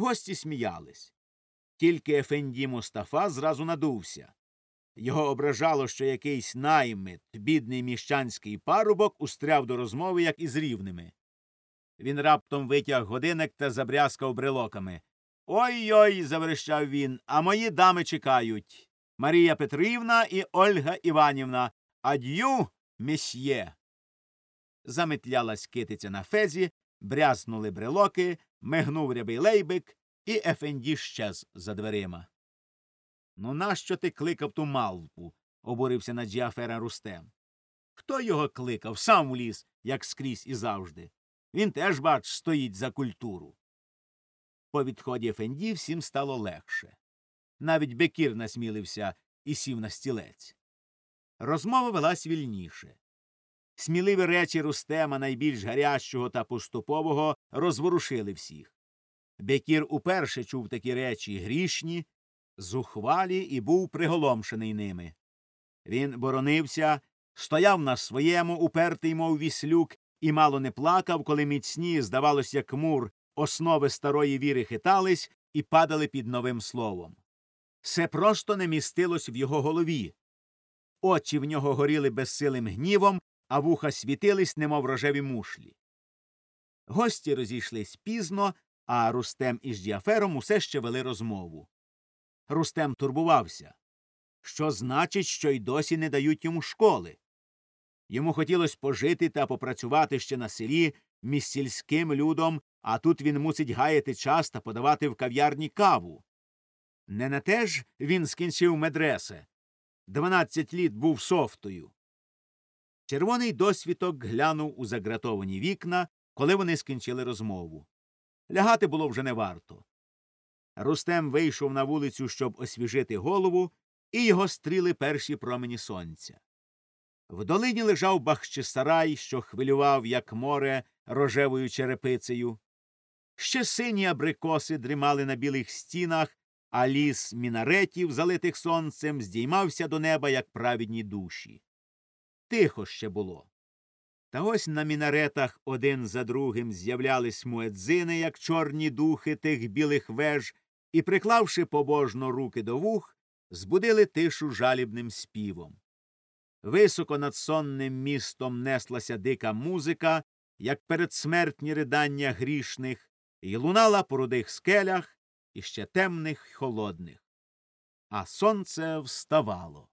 Гості сміялись. Тільки Ефенді Мустафа зразу надувся. Його ображало, що якийсь наймит, бідний міщанський парубок, устряв до розмови, як із рівними. Він раптом витяг годинник та забрязкав брелоками. Ой ой. заверещав він, а мої дами чекають. Марія Петрівна і Ольга Іванівна. Ад'ю, месьє. Заметлялась китиця на фезі, брязнули брелоки, мигнув рябий лейбик, і Ефенді щез за дверима. Ну, нащо ти кликав ту малпу? обурився на Джіафера Рустем. Хто його кликав? Сам вліз, як скрізь і завжди. Він теж, бач, стоїть за культуру. По відході Ефенді всім стало легше. Навіть Бекір насмілився і сів на стілець. Розмова велась вільніше. Сміливі речі Рустема, найбільш гарячого та поступового, розворушили всіх. Бекір уперше чув такі речі грішні, зухвалі і був приголомшений ними. Він боронився, стояв на своєму, упертий, мов віслюк, і мало не плакав, коли міцні, здавалось, як мур, основи старої віри хитались і падали під новим словом. Все просто не містилось в його голові. Очі в нього горіли безсилим гнівом, а вуха світились, немов рожеві мушлі. Гості розійшлись пізно, а Рустем із Діафером усе ще вели розмову. Рустем турбувався. Що значить, що й досі не дають йому школи? Йому хотілося пожити та попрацювати ще на селі між сільським людом, а тут він мусить гаяти час та подавати в кав'ярні каву. Не на те ж він скінчив медресе. Дванадцять літ був софтою. Червоний досвіток глянув у загратовані вікна, коли вони скінчили розмову. Лягати було вже не варто. Рустем вийшов на вулицю, щоб освіжити голову, і його стріли перші промені сонця. В долині лежав Бахчисарай, що хвилював, як море, рожевою черепицею. Ще сині абрикоси дрімали на білих стінах, а ліс мінаретів, залитих сонцем, здіймався до неба, як правідні душі. Тихо ще було. Та ось на мінаретах один за другим з'являлись муедзини, як чорні духи тих білих веж, і, приклавши побожно руки до вух, збудили тишу жалібним співом. Високо над сонним містом неслася дика музика, як передсмертні ридання грішних, і лунала по рудих скелях, іще темних й холодних. А сонце вставало.